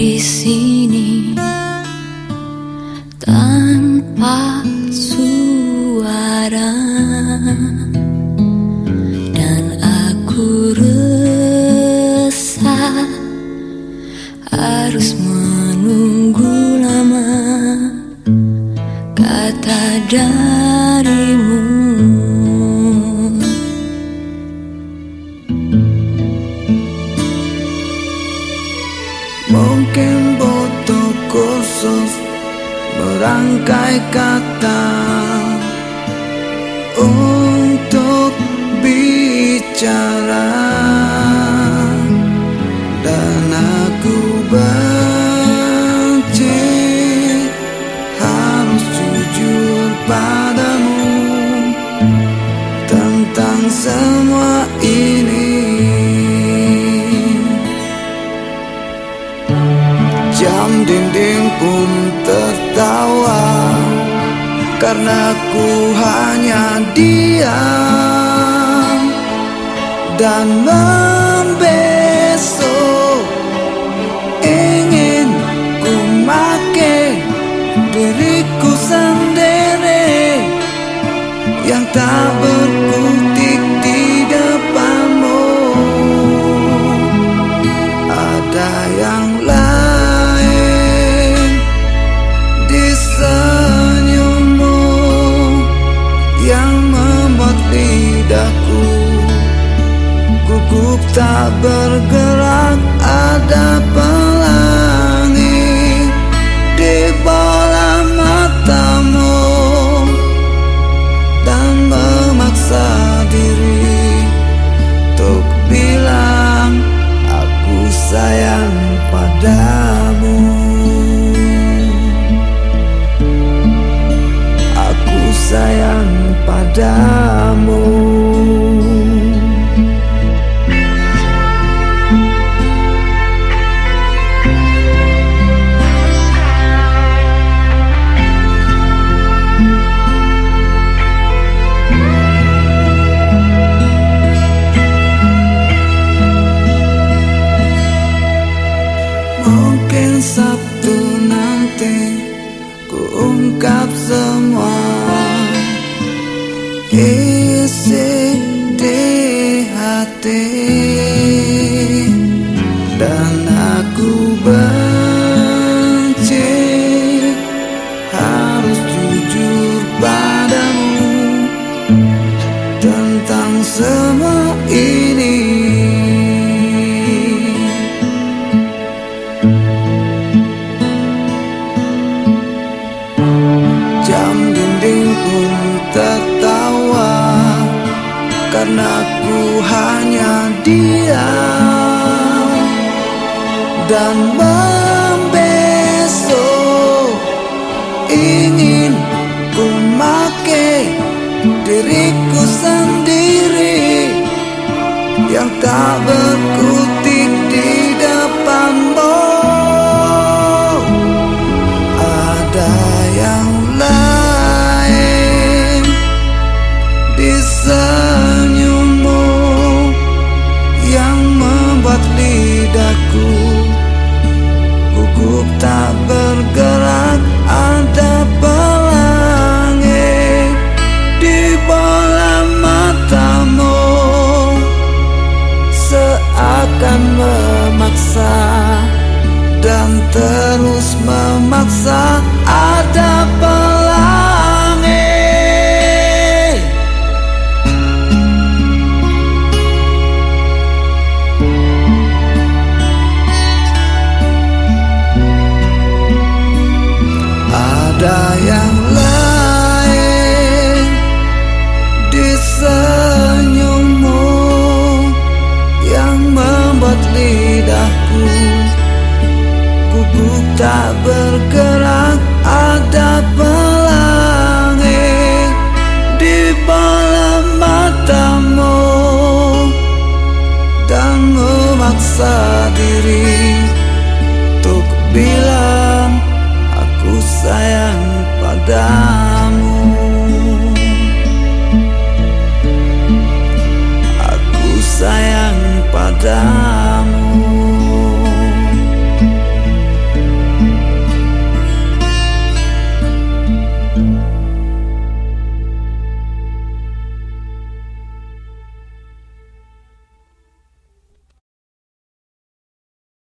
di sini tanpa suara. Dan aku resah harus menunggu lama kata darimu. Mungkin butuh khusus merangkai kata untuk bicara jam dinding pun tertawa Karena ku hanya diam Dan Gugup tak bergerak Ada pelangi di bola matamu Dan memaksa diri Untuk bilang aku sayang padamu. Aku sayang padamu dan aku benci Dan membesok. Ingin ku make diriku sendiri Yang tak berkutik di depanmu tak bergerak ada pelangi di bola matamu. Dan memaksa diri untuk bilang aku sayang padamu. Aku sayang padamu